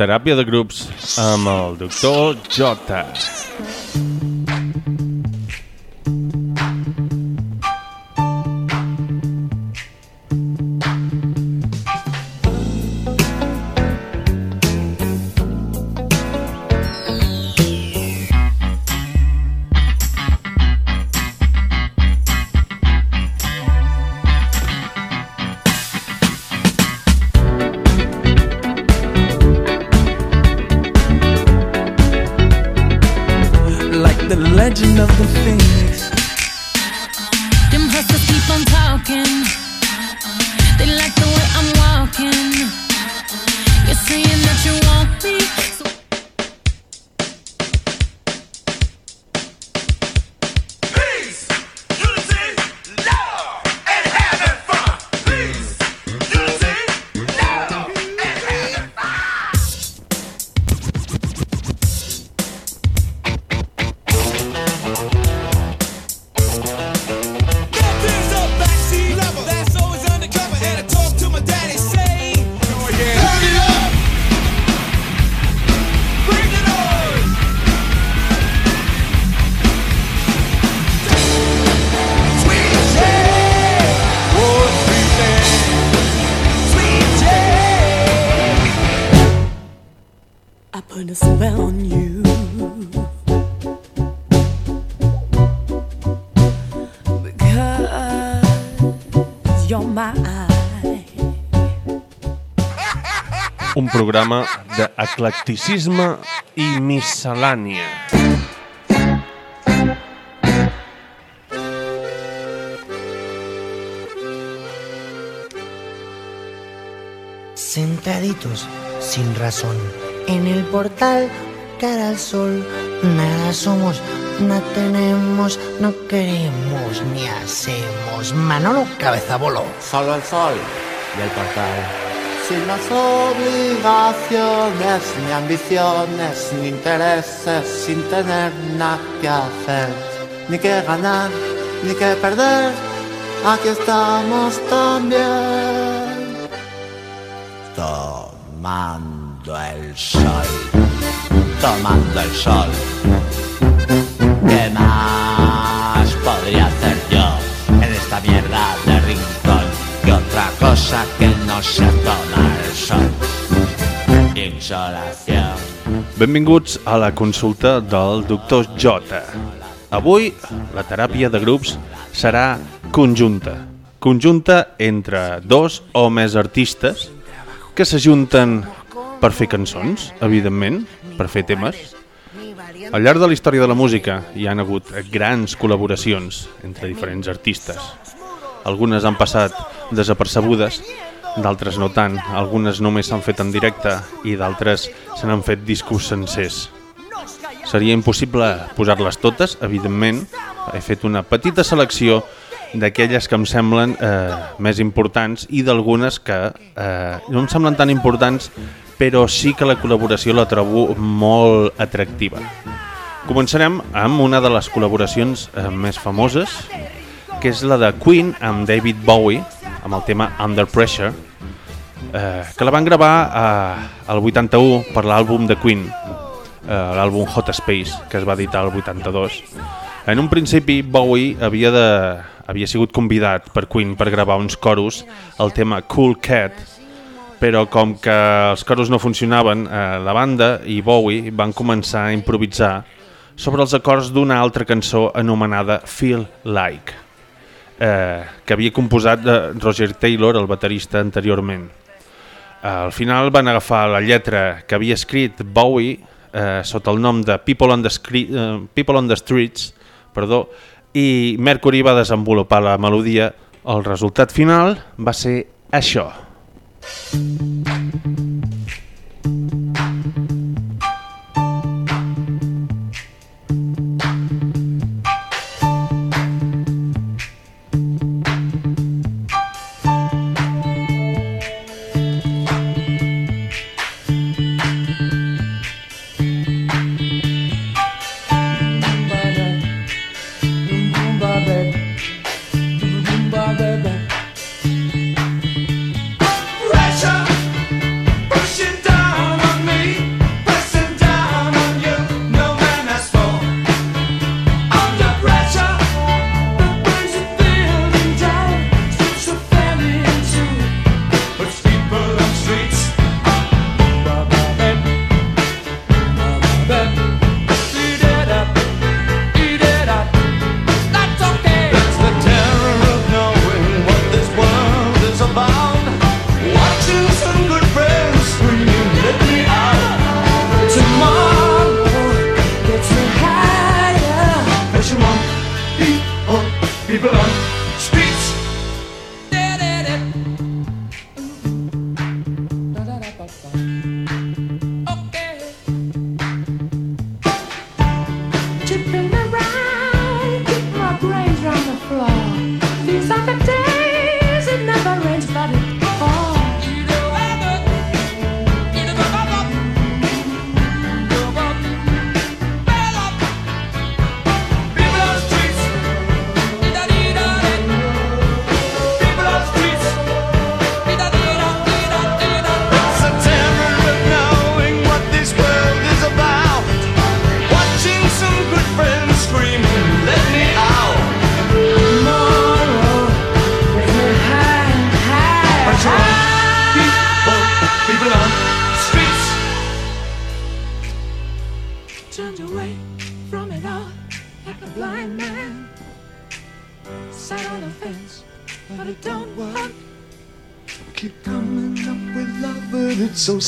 teràpia de grups amb el doctor J. Un programa d'eclecticisme i miscel·lània. Sentaditos sin razón en el portal cara al sol. Nada somos, no tenemos, no queremos ni hacemos. Manolo cabeza voló. Solo el sol y el portal. Sin las obligaciones, ni ambiciones, ni intereses, sin tener nada que hacer, ni que ganar, ni que perder. Aquí estamos también. Tomando el sol, tomando el sol. Mierda de rincón? Que otra cosa que no se toma el sol. Insolación. Benvinguts a la consulta del doctor J. Avui la teràpia de grups serà conjunta. Conjunta entre dos o més artistes que s'ajunten per fer cançons, evidentment, per fer temes. Al llarg de la història de la música hi han hagut grans col·laboracions entre diferents artistes. Algunes han passat desapercebudes, d'altres no tant. Algunes només s'han fet en directe i d'altres se n'han fet discos sencers. Seria impossible posar-les totes, evidentment. He fet una petita selecció d'aquelles que em semblen eh, més importants i d'algunes que eh, no em semblen tan importants, però sí que la col·laboració la trobo molt atractiva. Començarem amb una de les col·laboracions eh, més famoses, que és la de Queen amb David Bowie, amb el tema Under Pressure, eh, que la van gravar eh, al 81 per l'àlbum de Queen, eh, l'àlbum Hot Space, que es va editar al 82. En un principi, Bowie havia, de, havia sigut convidat per Queen per gravar uns coros al tema Cool Cat, però com que els coros no funcionaven, eh, la banda i Bowie van començar a improvisar sobre els acords d'una altra cançó anomenada Feel Like, eh, que havia composat de Roger Taylor, el baterista, anteriorment. Eh, al final van agafar la lletra que havia escrit Bowie eh, sota el nom de People on the, Scre eh, People on the Streets perdó, i Mercury va desenvolupar la melodia. El resultat final va ser això. Pressure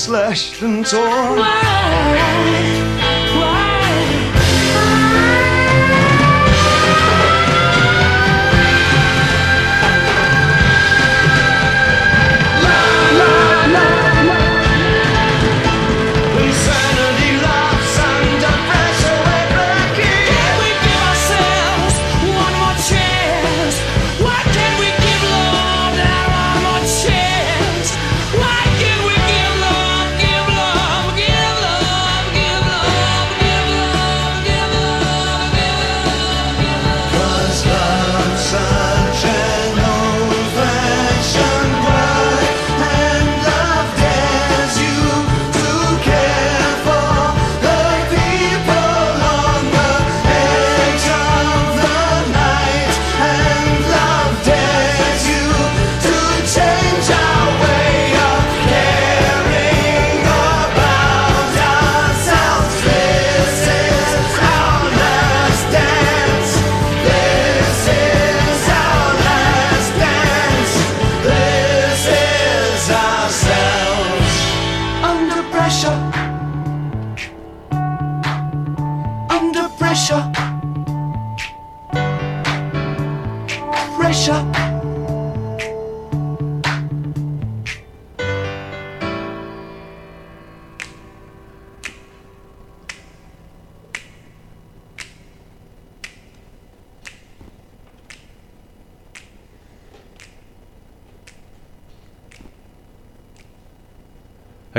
slashed and torn.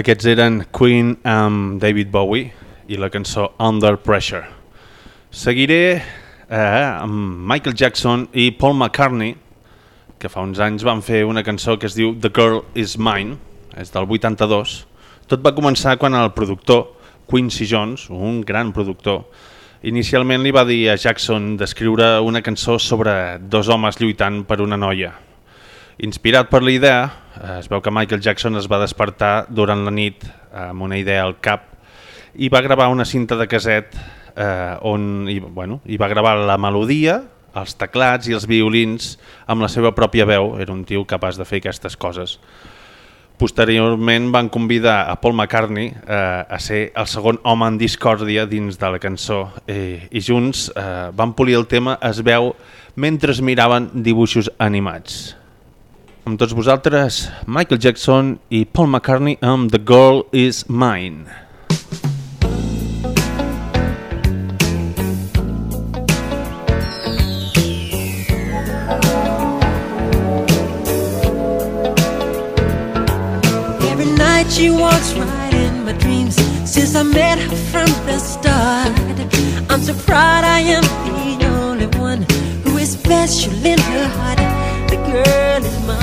Aquests eren Queen amb David Bowie i la cançó Under Pressure. Seguiré eh, amb Michael Jackson i Paul McCartney, que fa uns anys van fer una cançó que es diu The Girl Is Mine, és del 82. Tot va començar quan el productor Quincy Jones, un gran productor, inicialment li va dir a Jackson d'escriure una cançó sobre dos homes lluitant per una noia. Inspirat per la idea, es veu que Michael Jackson es va despertar durant la nit amb una idea al cap i va gravar una cinta de caset eh, on i, bueno, i va gravar la melodia, els teclats i els violins amb la seva pròpia veu. Era un tio capaç de fer aquestes coses. Posteriorment van convidar a Paul McCartney eh, a ser el segon home en discòrdia dins de la cançó eh, i junts eh, van polir el tema es veu mentre miraven dibuixos animats. Amb tots vosaltres, Michael Jackson i Paul McCartney amb The Girl Is Mine. Every night she walks right in my dreams since I met her from the start. I'm so proud I am the only one who is special in her heart. The girl is mine.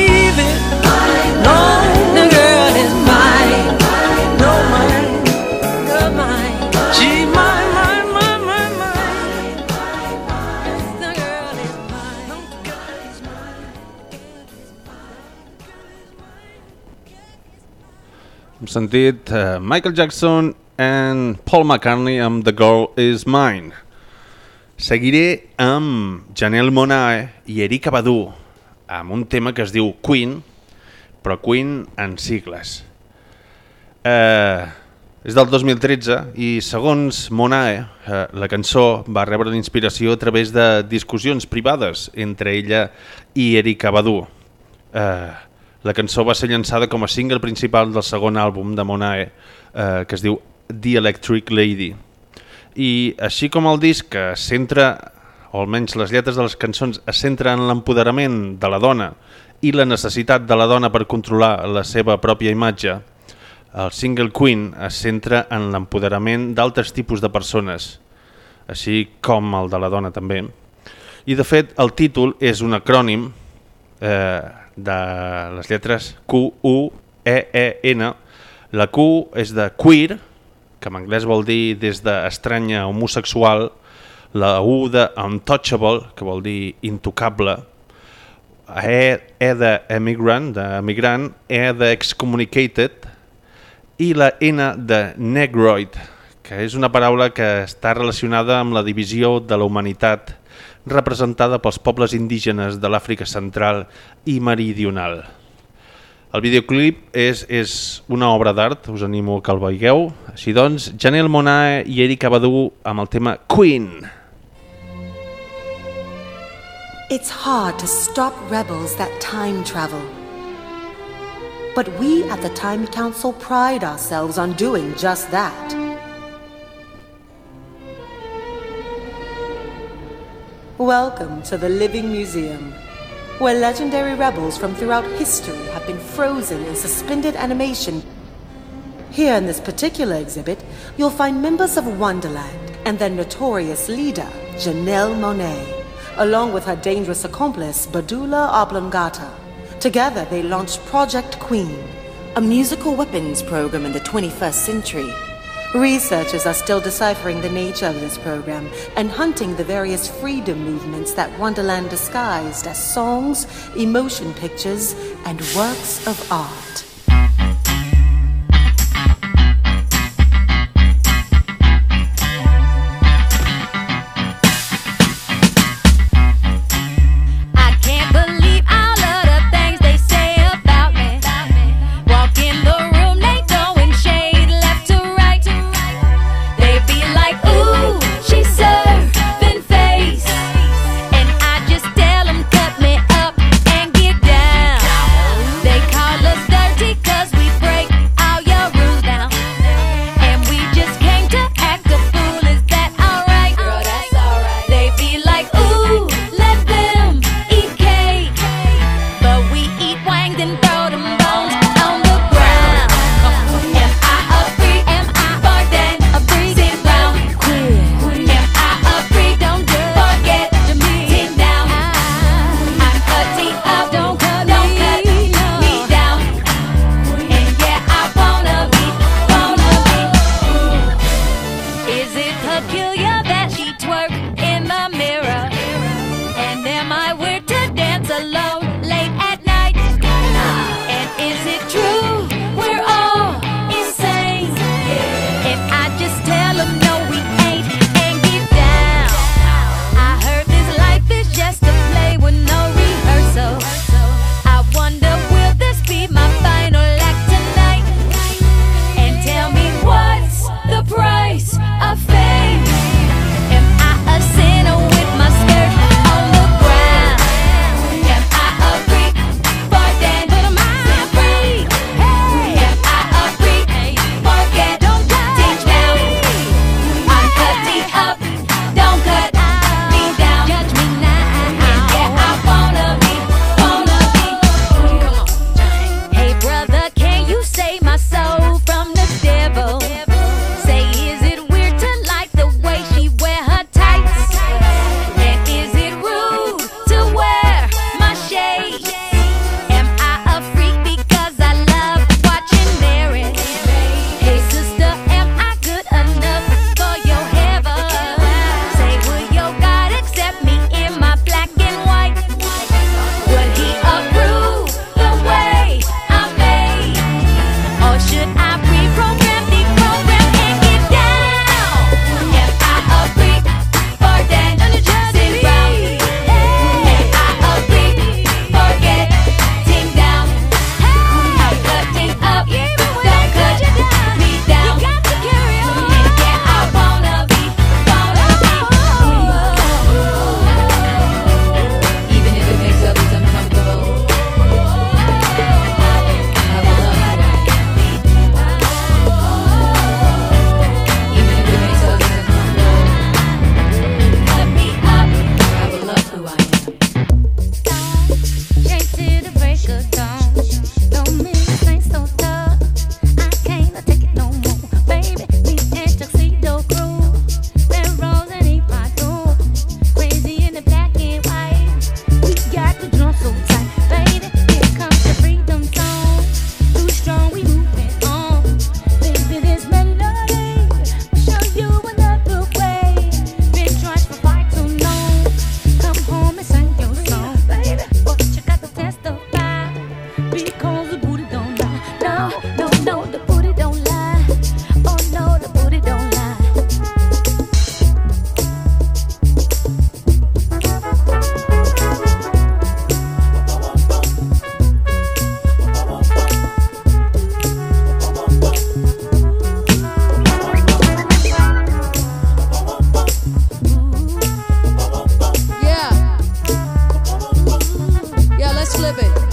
sentit uh, Michael Jackson and Paul McCartney amb The Girl Is Mine. Seguiré amb Janelle Monáe i Erika Badu amb un tema que es diu Queen, però Queen en sigles. Eh, és del 2013 i segons Monae, eh, la cançó va rebre d'inspiració a través de discussions privades entre ella i Erika Badu. Eh, la cançó va ser llançada com a single principal del segon àlbum de Monae, eh, que es diu The Electric Lady. I així com el disc es centra, o almenys les lletres de les cançons, es centra en l'empoderament de la dona i la necessitat de la dona per controlar la seva pròpia imatge, el single Queen es centra en l'empoderament d'altres tipus de persones, així com el de la dona també. I de fet el títol és un acrònim eh, de les lletres Q, U, E, E, N. La Q és de queer, que en anglès vol dir des d'estranya homosexual, la U de untouchable, que vol dir intocable, E, e de emigrant, d'emigrant, E de excommunicated. I la N de negroid, que és una paraula que està relacionada amb la divisió de la humanitat representada pels pobles indígenes de l'Àfrica central i meridional. El videoclip és, és una obra d'art, us animo que el veieu. Així doncs, Janelle Monáe i Erika Badu amb el tema Queen. It's hard to stop rebels that time travel. But we at the Time Council pride ourselves on doing just that. Welcome to the Living Museum, where legendary rebels from throughout history have been frozen in suspended animation. Here in this particular exhibit, you'll find members of Wonderland and their notorious leader, Janelle Monet, along with her dangerous accomplice, Badula Oblongata. Together, they launched Project Queen, a musical weapons program in the 21st century. Researchers are still deciphering the nature of this program and hunting the various freedom movements that Wonderland disguised as songs, emotion pictures, and works of art. living.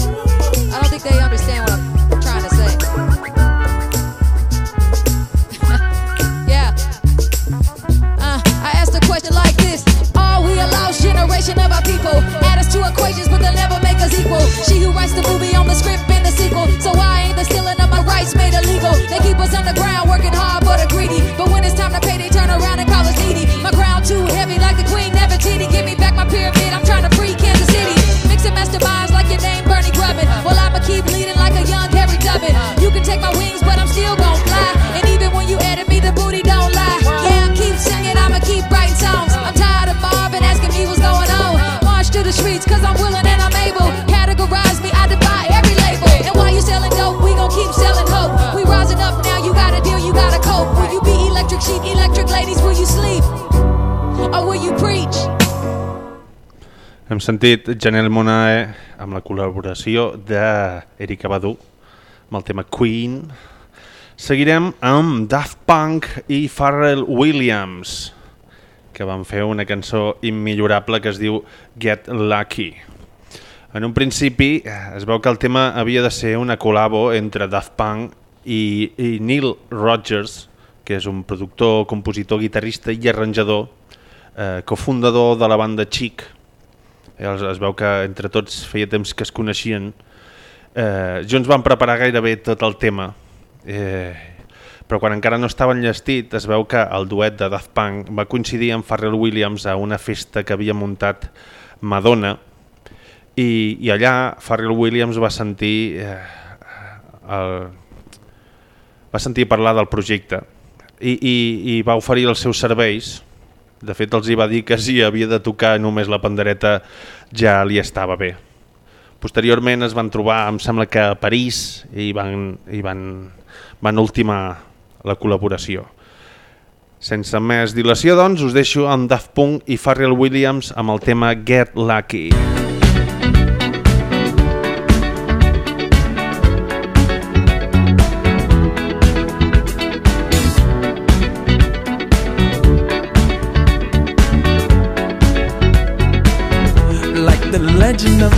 sentit Janelle Monae amb la col·laboració d'Erika Badu amb el tema Queen. Seguirem amb Daft Punk i Pharrell Williams, que van fer una cançó immillorable que es diu Get Lucky. En un principi eh, es veu que el tema havia de ser una col·labo entre Daft Punk i, i Neil Rogers, que és un productor, compositor, guitarrista i arranjador, eh, cofundador de la banda Chic, es, es veu que entre tots feia temps que es coneixien. Eh, junts van preparar gairebé tot el tema, eh, però quan encara no estava enllestit es veu que el duet de Daft Punk va coincidir amb Farrell Williams a una festa que havia muntat Madonna. I, i allà Farrell Williams va sentir eh, el, va sentir parlar del projecte. I, i, i va oferir els seus serveis. De fet, els hi va dir que si havia de tocar només la pandereta ja li estava bé. Posteriorment es van trobar, em sembla que a París, i van, i van, van ultimar la col·laboració. Sense més dilació, doncs, us deixo amb Daft Punk i Pharrell Williams amb el tema Get Lucky. Get Lucky. legend of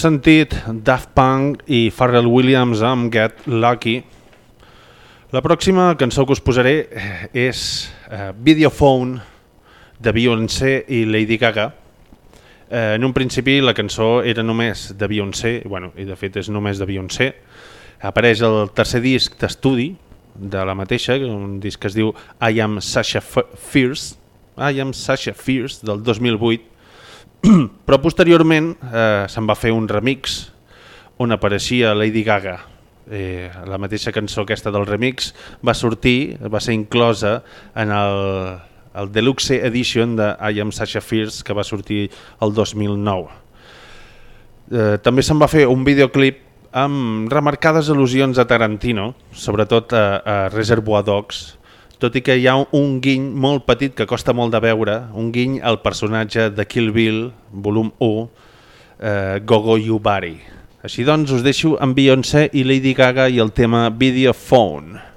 sentit Daft Punk i Pharrell Williams amb Get Lucky. La pròxima cançó que us posaré eh, és eh, Videophone de Beyoncé i Lady Gaga. Eh, en un principi la cançó era només de Beyoncé, bueno, i de fet és només de Beyoncé. Apareix el tercer disc d'estudi de la mateixa, un disc que es diu I am Sasha Fierce, I am Sasha Fierce del 2008, Però posteriorment eh, se'n va fer un remix on apareixia Lady Gaga. Eh, la mateixa cançó aquesta del remix va sortir, va ser inclosa en el, el Deluxe Edition de I Am Sasha Fierce que va sortir el 2009. Eh, també se'n va fer un videoclip amb remarcades al·lusions a Tarantino, sobretot a, a Reservoir Dogs, tot i que hi ha un guiny molt petit que costa molt de veure, un guiny al personatge de Kill Bill, volum 1, eh, Gogo Yubari. Així doncs, us deixo amb Beyoncé i Lady Gaga i el tema Videophone.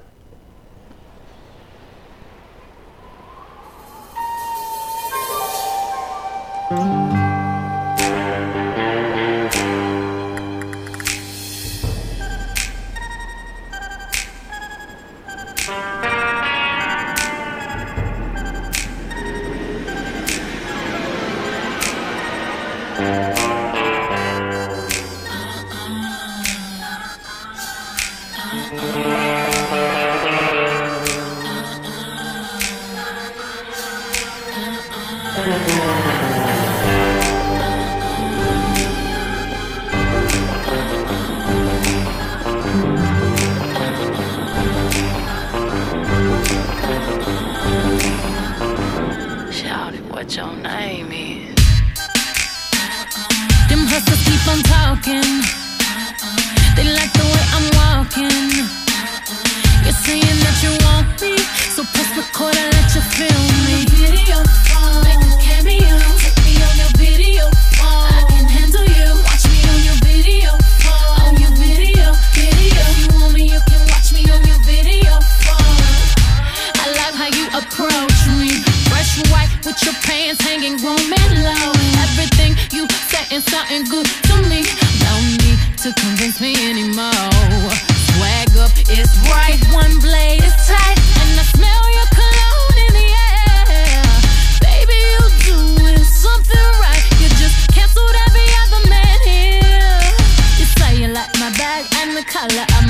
Holla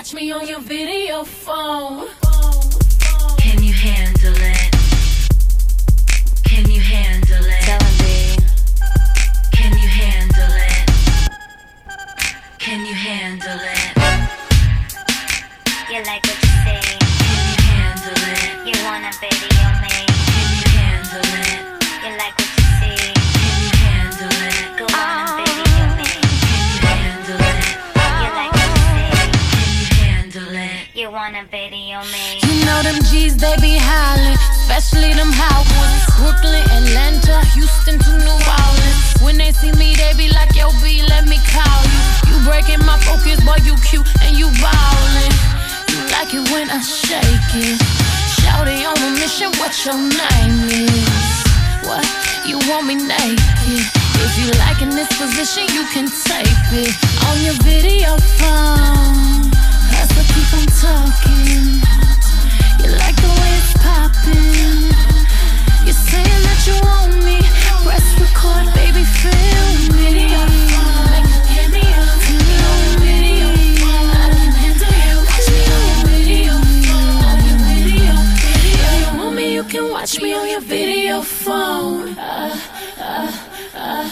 Watch me on your video phone. Can you handle it? Can you handle it? Can you handle it? Can you handle it? Like cities, they be howling, especially them Howards. Brooklyn, Atlanta, Houston to New Orleans. When they see me, they be like, Yo, B, let me call you. You breaking my focus, boy, you cute and you ballin'. You like it when I shake it. Shouty on a mission, what your name is? What? You want me naked? If you like in this position, you can tape it on your video phone. Hustle, keep on talking. Watch me on your video phone. If you want me, you can watch me on your video. Uh, uh,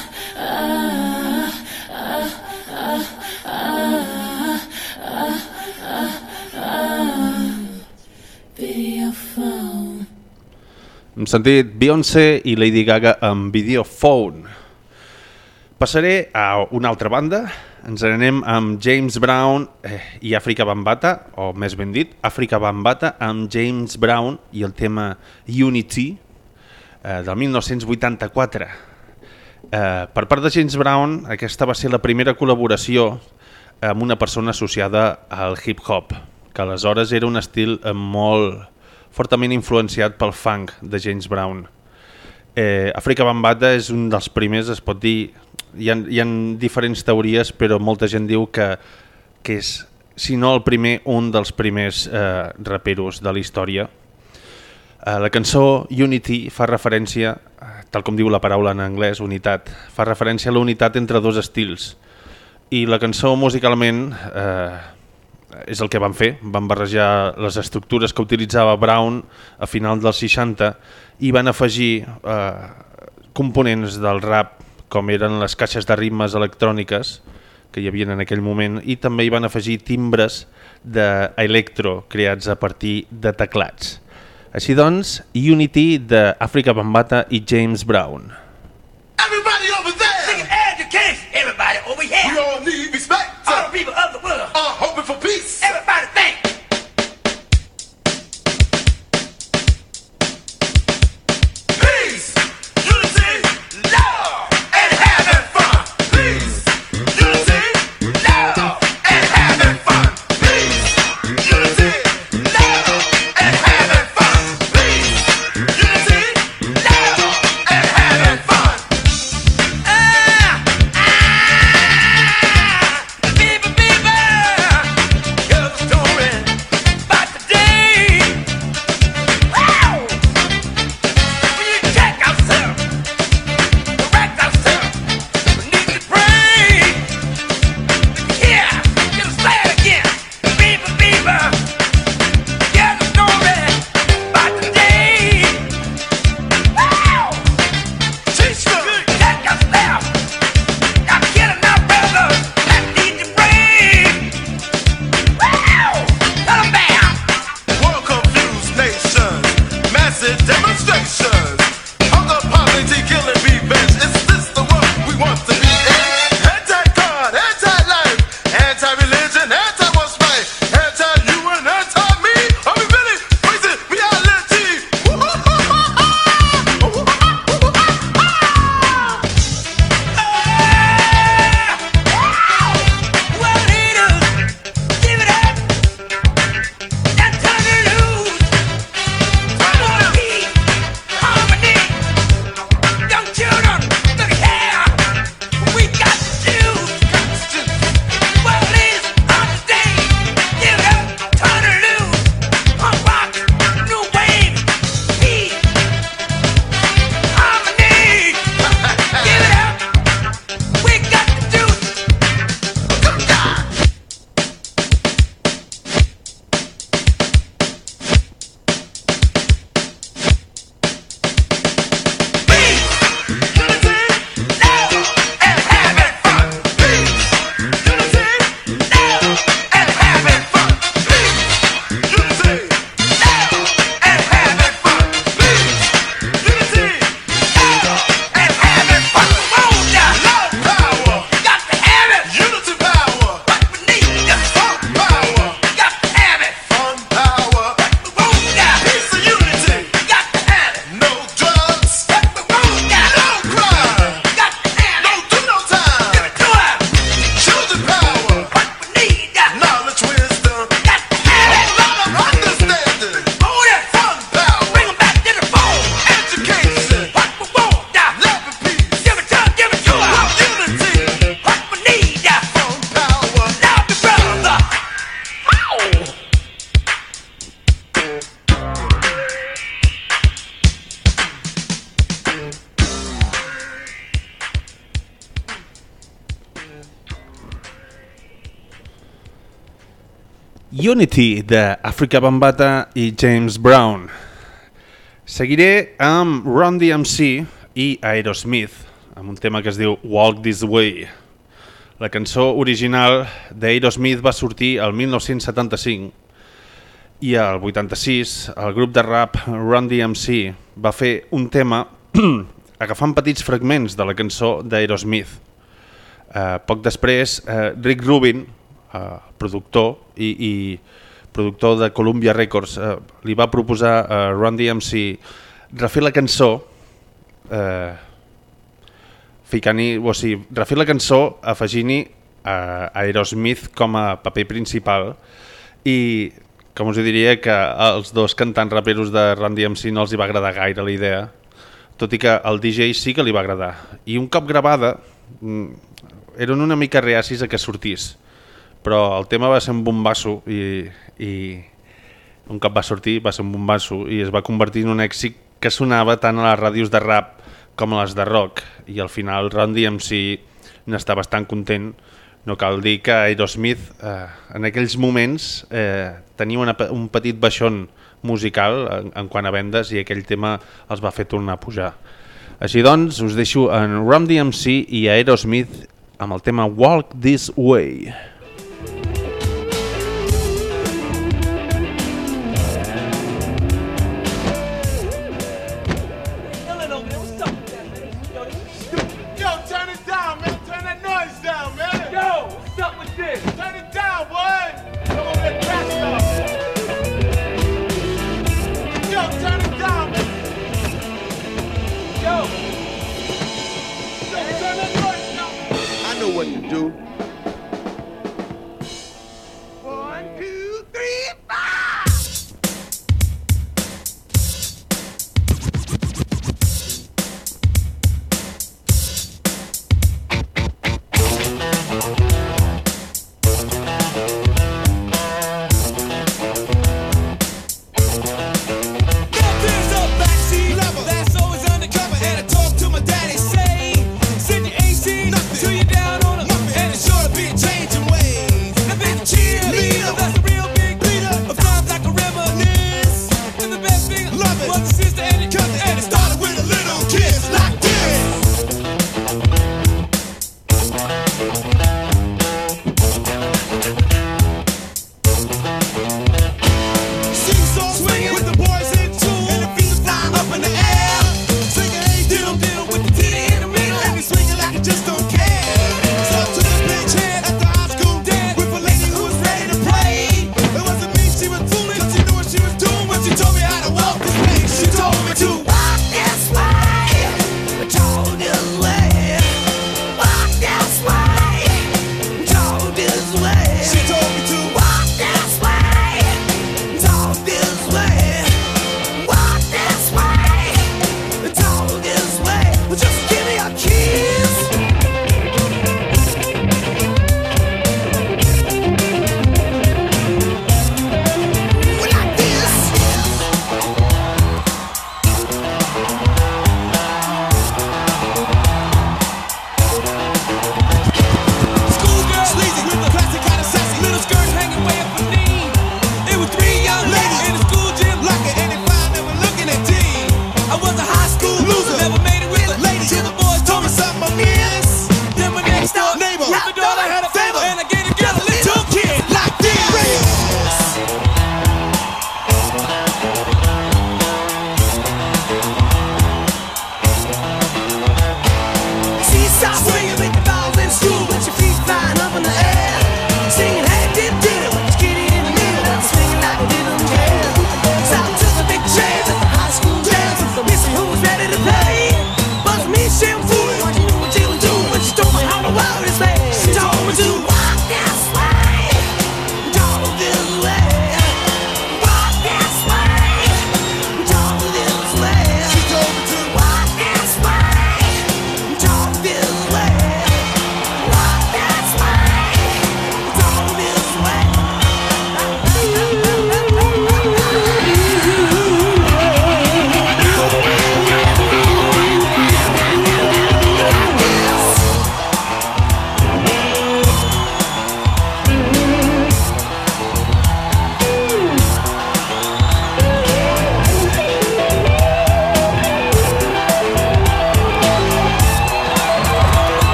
uh, Hem sentit Beyoncé i Lady Gaga amb Video Phone. Passaré a una altra banda. Ens anem amb James Brown eh, i Àfrica Bambata, o més ben dit, Àfrica Bambata amb James Brown i el tema Unity eh, del 1984. Eh, per part de James Brown, aquesta va ser la primera col·laboració amb una persona associada al hip-hop, que aleshores era un estil molt fortament influenciat pel funk de James Brown. Eh, Àfrica Bambata és un dels primers, es pot dir, hi ha, hi ha diferents teories, però molta gent diu que, que és, si no el primer, un dels primers eh, raperos de la història. Eh, la cançó Unity fa referència, tal com diu la paraula en anglès, unitat, fa referència a la unitat entre dos estils. I la cançó musicalment eh, és el que van fer, van barrejar les estructures que utilitzava Brown a final dels 60 i van afegir eh, components del rap com eren les caixes de ritmes electròniques que hi havia en aquell moment i també hi van afegir timbres d'electro creats a partir de teclats. Així doncs, Unity d'Àfrica Bambata i James Brown. Everybody people of the world are hoping for peace. Everybody Unity de Africa Bambata i James Brown. Seguiré amb Ron DMC i Aerosmith, amb un tema que es diu Walk This Way. La cançó original d'Aerosmith va sortir el 1975 i al 86 el grup de rap Run DMC va fer un tema agafant petits fragments de la cançó d'Aerosmith. Uh, poc després, uh, Rick Rubin, uh, productor i, i productor de Columbia Records, uh, li va proposar a Run DMC refer la cançó uh, ficant-hi, o sigui, refer la cançó afegint-hi uh, Aerosmith com a paper principal i com us diria que als dos cantants raperos de Run DMC no els hi va agradar gaire la idea, tot i que al DJ sí que li va agradar. I un cop gravada, mm, eren una mica reacis a que sortís, però el tema va ser un bombasso i, i un cop va sortir va ser un bombasso i es va convertir en un èxit que sonava tant a les ràdios de rap com a les de rock i al final Run DMC n'està bastant content no cal dir que Aerosmith eh, en aquells moments eh, tenia una, un petit baixón musical en, en quant a vendes i aquell tema els va fer tornar a pujar. Així doncs, us deixo en Rum DMC i Aerosmith amb el tema Walk This Way.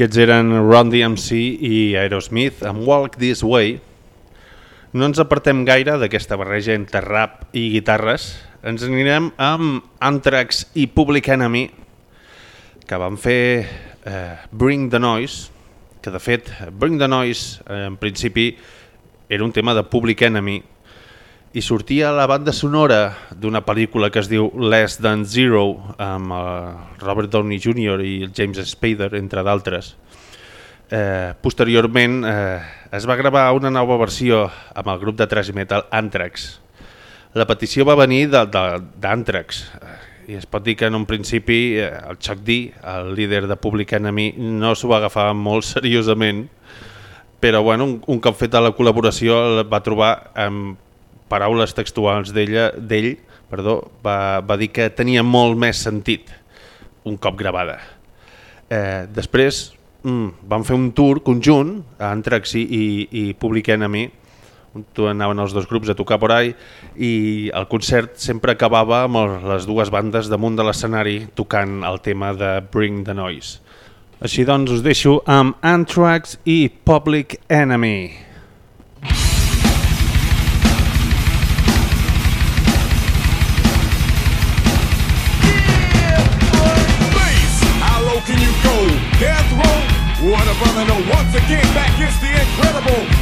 Aquests eren Ron DMC i Aerosmith amb Walk This Way. No ens apartem gaire d'aquesta barreja entre rap i guitarres. Ens anirem amb Anthrax i Public Enemy, que van fer eh, Bring the Noise, que de fet Bring the Noise eh, en principi era un tema de Public Enemy i sortia la banda sonora d'una pel·lícula que es diu Less Than Zero amb el Robert Downey Jr. i el James Spader, entre d'altres. Eh, posteriorment eh, es va gravar una nova versió amb el grup de thrash metal Anthrax. La petició va venir d'Anthrax i es pot dir que en un principi eh, el Chuck D, el líder de Public Enemy, no s'ho va agafar molt seriosament, però bueno, un, un cop feta la col·laboració el va trobar amb paraules textuals d'ell perdó, va, va dir que tenia molt més sentit un cop gravada. Eh, després mm, van fer un tour conjunt a Anthrax i, i, Public Enemy on anaven els dos grups a tocar por ahí i el concert sempre acabava amb les dues bandes damunt de l'escenari tocant el tema de Bring the Noise. Així doncs us deixo amb Anthrax i Public Enemy.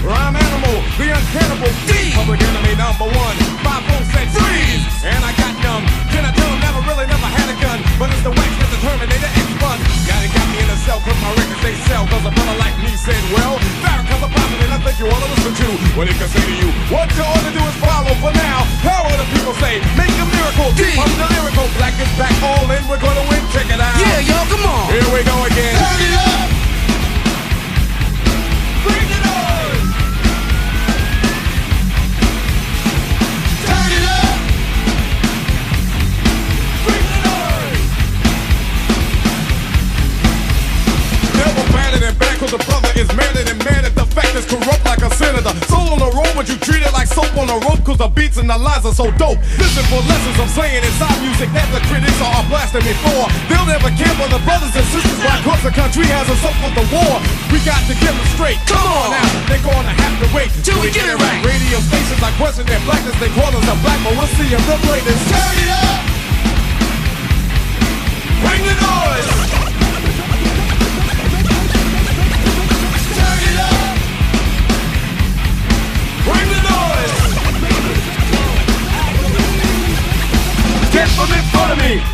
Rhyme animal, the uncannibal D. Public enemy number one. Five four said freeze, and I got numb. Can I tell him never really never had a gun, but it's the wax that the Terminator X fun. Got it, got me in a cell 'cause my records they sell. 'Cause a brother like me said, well, Farrakhan's a prophet and I think you ought to listen to what he can say to you. What you ought to do is follow for now. How will the people say? Make a miracle. D. I'm the lyrical. Black is back all in. We're gonna win. Check it out. Yeah, yo, come on. Here we go again. Turn it up. Bring the noise. Batted and back cause the brother is madder than mad at the fact it's corrupt like a senator. Soul on the road, but you treat it like soap on a rope cause the beats and the lines are so dope. Listen for lessons I'm saying inside music that the critics are blasting me for. They'll never care for the brothers and sisters why cause the country has us up for the war. We got to get them straight. Come on now, they're gonna have to wait Till we get it right. Radio stations like question their blackness, they call us a black, but we'll see if they'll play this. Turn it up! Bring the noise!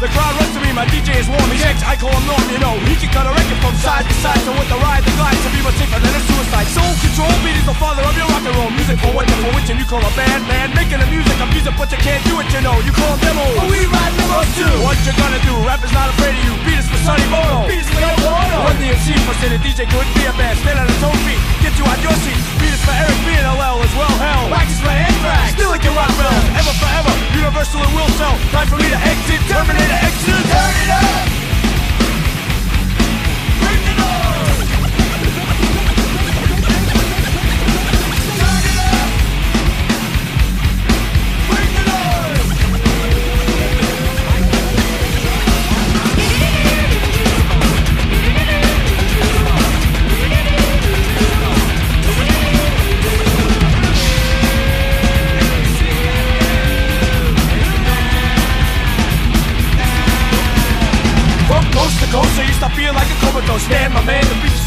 The crowd runs to me, my DJ is warm, he's ex, I call him Norm, you know. He can cut a record from side to side, so with the ride, the glide, to be much safer than a suicide. Soul control, beat is the father of your rock and roll. Music for what, for which, and you call a band, man. Making the music, I'm music, but you can't do it, you know. You call them demos. But we ride demos too. What you gonna do? Rap is not afraid of you. Beat is for Sonny Bono. Beat is for Yoko Ono. Run the MC for say DJ good be a band. Stand on his own feet, get you out your seat. For Eric B and LL as well, hell. Wax is for Anthrax. Still like your rock bells. Ever forever, universal and will sell. Time for me to exit, Terminator exit. Turn it up!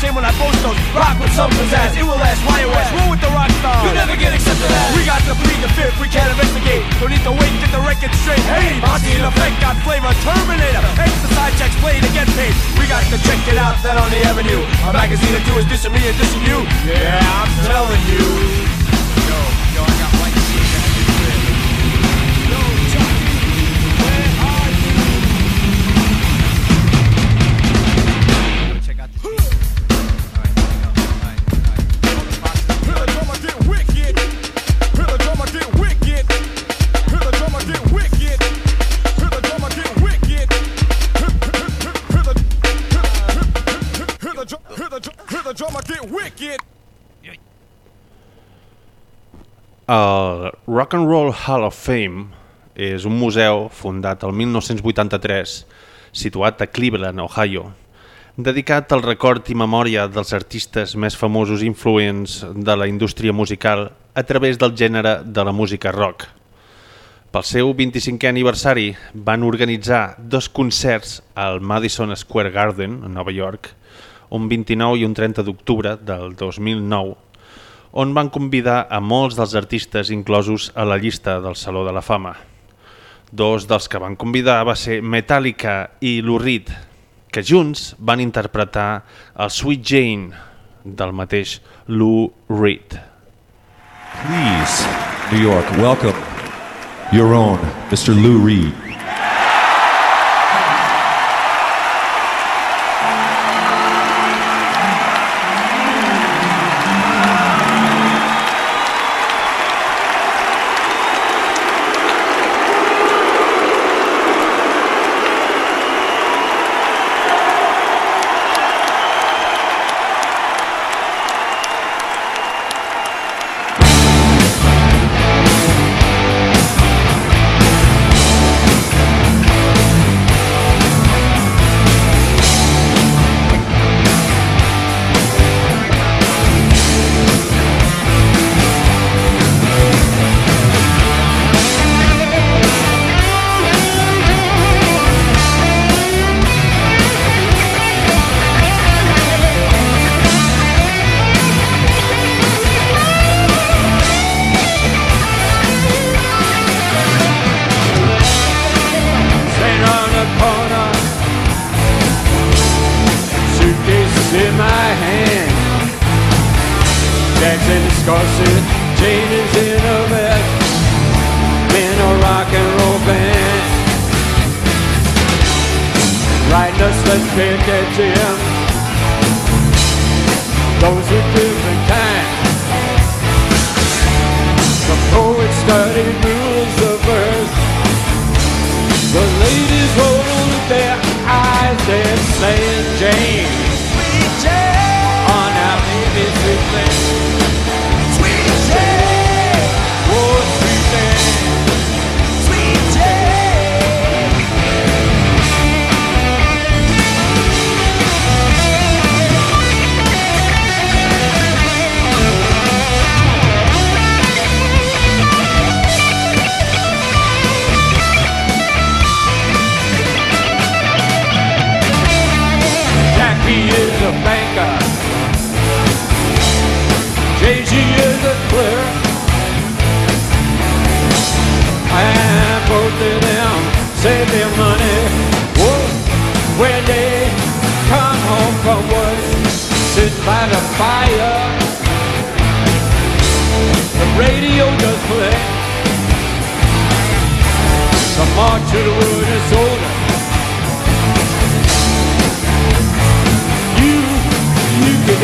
Man, the beats the same when I post those. Rock with some pizzazz, it will last. YOS, roll with the rock star. You never get accepted as. We got to plead the fifth, we can't investigate. Don't need to wait, get the record straight. Hey, Monty in effect got flavor. Terminator, exercise checks, play to get paid. We got to check it out, that on the avenue. A magazine or two is dissing me and dissing you. Yeah, I'm telling you. Rock and Roll Hall of Fame és un museu fundat el 1983 situat a Cleveland, Ohio. dedicat al record i memòria dels artistes més famosos i influents de la indústria musical a través del gènere de la música rock. Pel seu 25è aniversari van organitzar dos concerts al Madison Square Garden, a Nova York, un 29 i un 30 d'octubre del 2009, on van convidar a molts dels artistes inclosos a la llista del Saló de la Fama. Dos dels que van convidar va ser Metallica i Lou Reed, que junts van interpretar el Sweet Jane del mateix Lou Reed. Please, New York, welcome your own Mr. Lou Reed.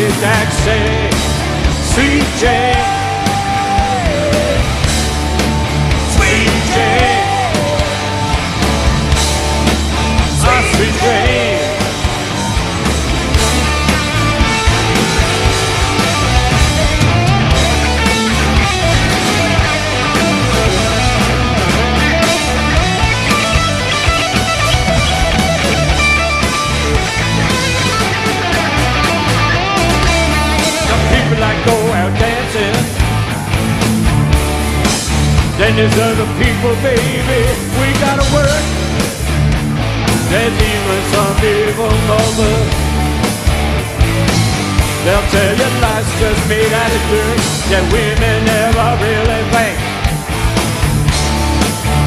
his accent. CJ. Then there's other people, baby, we gotta work. There's even some people mothers. They'll tell you life's just made out of dirt. That women never really think.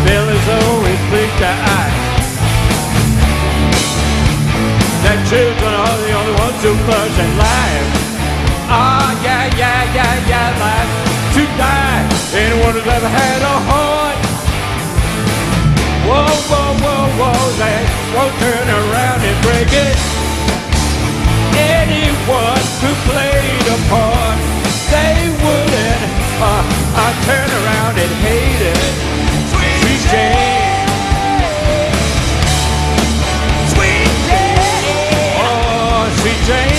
Fellas always blink their eyes. That children are the only ones who flourish in life. Ah, yeah, yeah, yeah, yeah, life to die. Anyone who's ever had a heart. Whoa, whoa, whoa, whoa, they won't turn around and break it. Anyone who played a part, they wouldn't uh, uh, turn around and hate it. Sweet Jane. Sweet Jane. Oh, sweet Jane.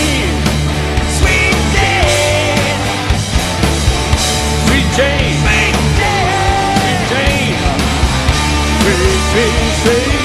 Sweet,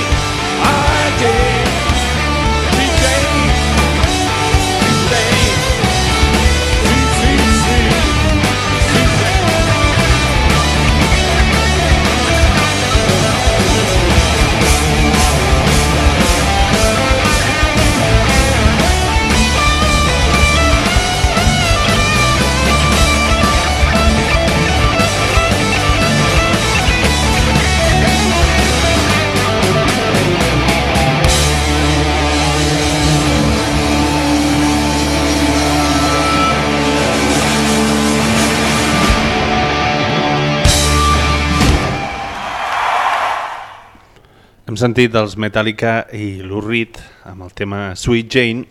sentit els Metallica i Lou Reed amb el tema Sweet Jane.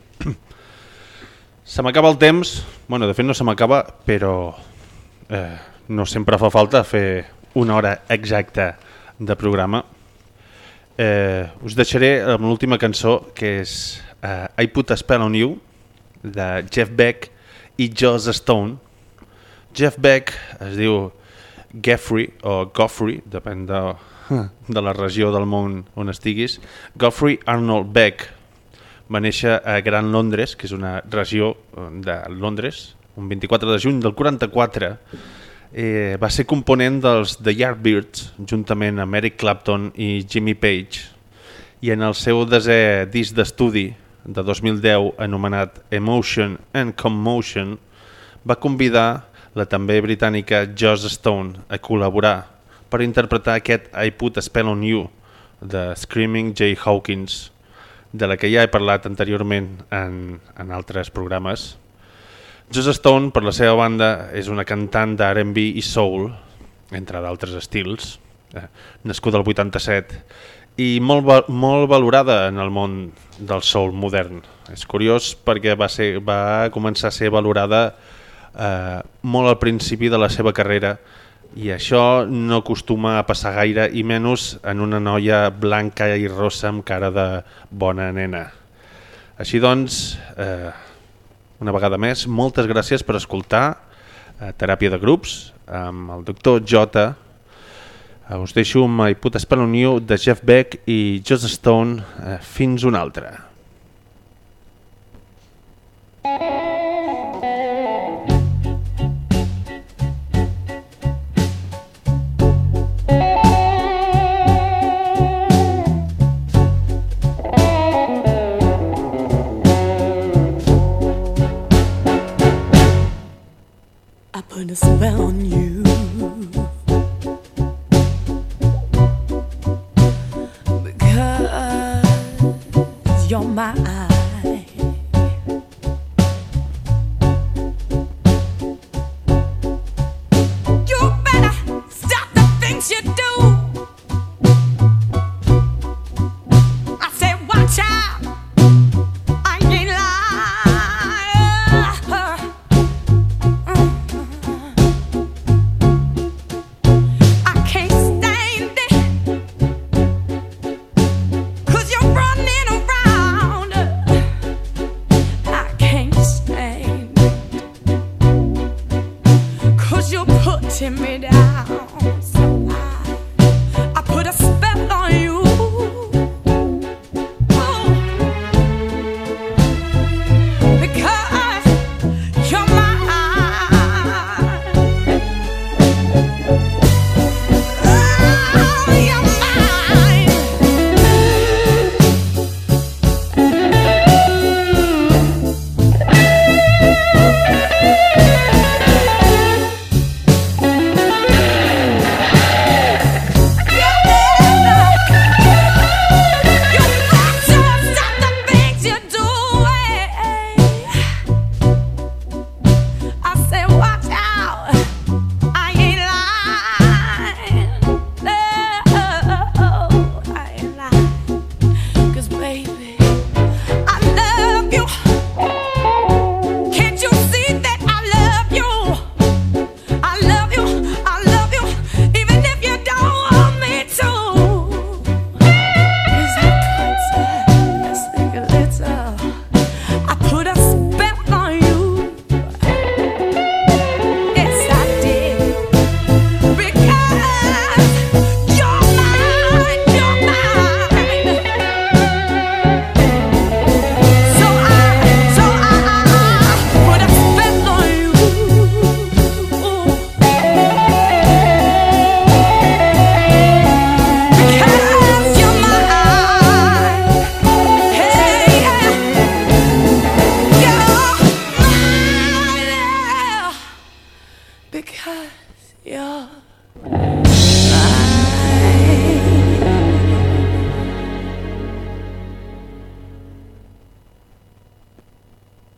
Se m'acaba el temps, bueno, de fet no se m'acaba, però eh, no sempre fa falta fer una hora exacta de programa. Eh, us deixaré amb l'última cançó, que és eh, I Put a Spell on You, de Jeff Beck i Joss Stone. Jeff Beck es diu Geoffrey o Goffrey, depèn de, de la regió del món on estiguis. Geoffrey Arnold Beck va néixer a Gran Londres, que és una regió eh, de Londres, un 24 de juny del 44. Eh, va ser component dels The Yardbirds, juntament amb Eric Clapton i Jimmy Page, i en el seu desè disc d'estudi de 2010, anomenat Emotion and Commotion, va convidar la també britànica Joss Stone a col·laborar per interpretar aquest I Put a Spell on You de Screaming Jay Hawkins, de la que ja he parlat anteriorment en, en altres programes. Joss Stone, per la seva banda, és una cantant d'R&B i soul, entre d'altres estils, eh, nascuda al 87, i molt, va- molt valorada en el món del soul modern. És curiós perquè va, ser, va començar a ser valorada eh, molt al principi de la seva carrera i això no acostuma a passar gaire i menys en una noia blanca i rossa amb cara de bona nena. Així doncs, eh, una vegada més, moltes gràcies per escoltar eh, Teràpia de Grups amb el doctor J. Eh, us deixo amb I Put Spell on You de Jeff Beck i Joss Stone eh, fins una altra. I put a spell on you. Because you're my